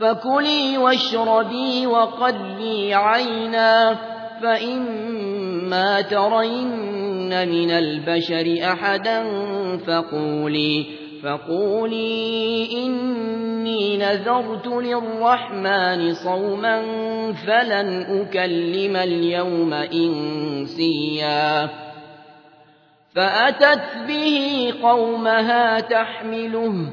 فكلي واشربي وقلي عينا فإما ترين من البشر أحدا فقولي فقولي إني نذرت للرحمن صوما فلن أكلم اليوم إنسيا فأتت به قومها تحمله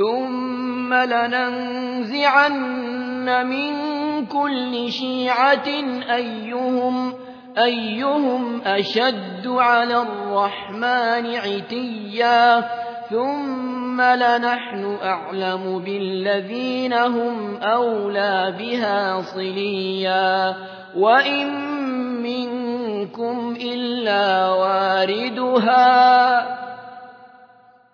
ثم لننزعن من كل شيعة أيهم, أيهم أشد على الرحمن عتيا. ثم لنحن أعلم بالذين هم أولى بها صليا. وإن منكم إلا واردها